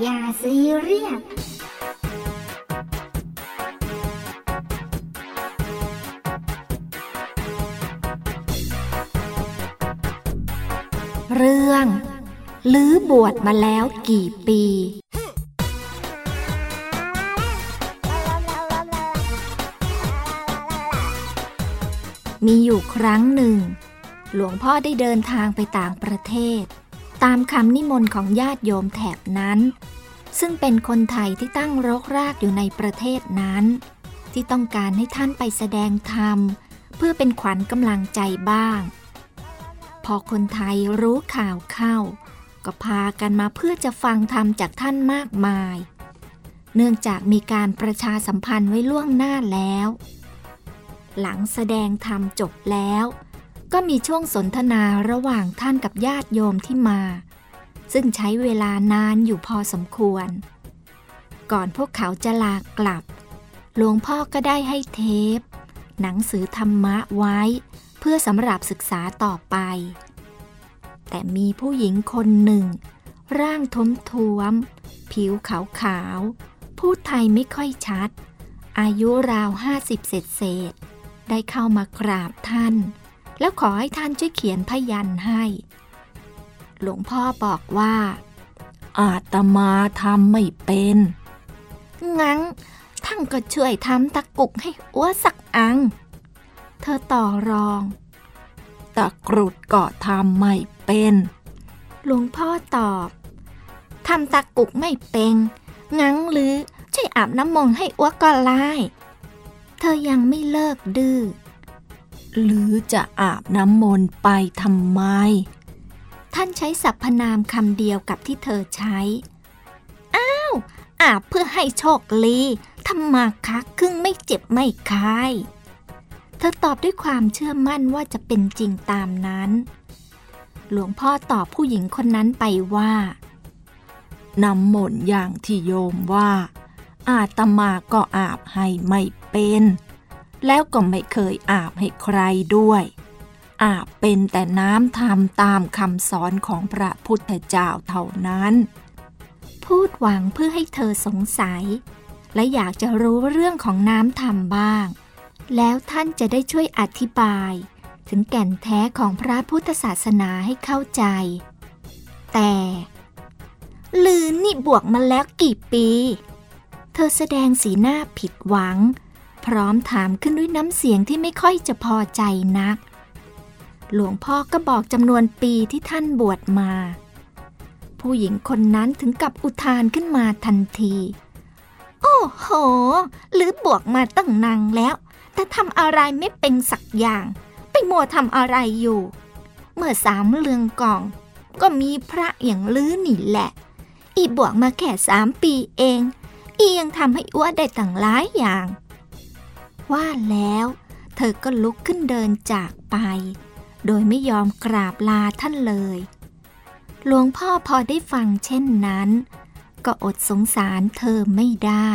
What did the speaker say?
อย่าซีเรียสเรื่อง ลื้อบวชมาแล้วกี่ปี มีอยู่ครั้งหนึ่ง หลวงพ่อได้เดินทางไปต่างประเทศ ตามคำนิมนต์ของญาติโยมแถบนั้น ซึ่งเป็นคนไทยที่ตั้งรกรากอยู่ในประเทศนั้น ที่ต้องการให้ท่านไปแสดงธรรม เพื่อเป็นขวัญกำลังใจบ้าง พอคนไทยรู้ข่าวเข้า ก็พากันมาเพื่อจะฟังธรรมจากท่านมากมาย เนื่องจากมีการประชาสัมพันธ์ไว้ล่วงหน้าแล้ว หลังแสดงธรรมจบแล้ว ก็มีช่วงสนทนาระหว่างท่านกับญาติโยมที่มา ซึ่งใช้เวลานานอยู่พอสมควร ก่อนพวกเขาจะลากลับ หลวงพ่อก็ได้ให้เทป หนังสือธรรมะไว้ เพื่อสำหรับศึกษาต่อไป แต่มีผู้หญิงคนหนึ่ง ร่างท้มท้วม ผิวขาวขาวพูดไทยไม่ค่อยชัด อายุราวห้าสิบเศษเศษได้เข้ามากราบท่าน แล้วขอให้ท่านช่วยเขียนพยันให้ หลวงพ่อบอกว่า อาตมาทำไม่เป็น งั้นท่านก็ช่วยทำตะกุกให้อ้วสักอัง เธอต่อรอง ตะกรุดก็ทำไม่เป็น หลวงพ่อตอบทำตะกุกไม่เป็น งั้งหรือช่วยอาบน้ำมนต์ให้อ้วก็ไล่เธอยังไม่เลิกดื้อ หรือจะอาบน้ำมนต์ไปทำไม ท่านใช้สรรพนามคำเดียวกับที่เธอใช้ อ้าว อาบเพื่อให้โชคลีทำมาคักครึ่งไม่เจ็บไม่คาย เธอตอบด้วยความเชื่อมั่นว่าจะเป็นจริงตามนั้น หลวงพ่อตอบผู้หญิงคนนั้นไปว่าน้ำมนต์อย่างที่โยมว่า อาตมาก็อาบให้ไม่เป็น แล้วก็ไม่เคยอาบให้ใครด้วย อาบเป็นแต่น้ำทำตามคำสอนของพระพุทธเจ้าเท่านั้น พูดหวังเพื่อให้เธอสงสัย และอยากจะรู้เรื่องของน้ำทำบ้าง แล้วท่านจะได้ช่วยอธิบาย ถึงแก่นแท้ของพระพุทธศาสนาให้เข้าใจ แต่ลือนี่บวกมาแล้วกี่ปี เธอแสดงสีหน้าผิดหวัง พร้อมถามขึ้นด้วยน้ำเสียงที่ไม่ค่อยจะพอใจนัก หลวงพ่อก็บอกจำนวนปีที่ท่านบวชมา ผู้หญิงคนนั้นถึงกับอุทานขึ้นมาทันที โอ้โห หรือบวกมาตั้งนานแล้ว แต่ทำอะไรไม่เป็นสักอย่าง ไปมัวทำอะไรอยู่ เมื่อสามเลืองก่อง ก็มีพระอย่างลื้อนี่แหละ อีบวกมาแค่สามปีเอง อียังทำให้อ้วได้ต่างหลายอย่าง ว่าแล้ว เธอก็ลุกขึ้นเดินจากไป โดยไม่ยอมกราบลาท่านเลย หลวงพ่อพอได้ฟังเช่นนั้น ก็อดสงสารเธอไม่ได้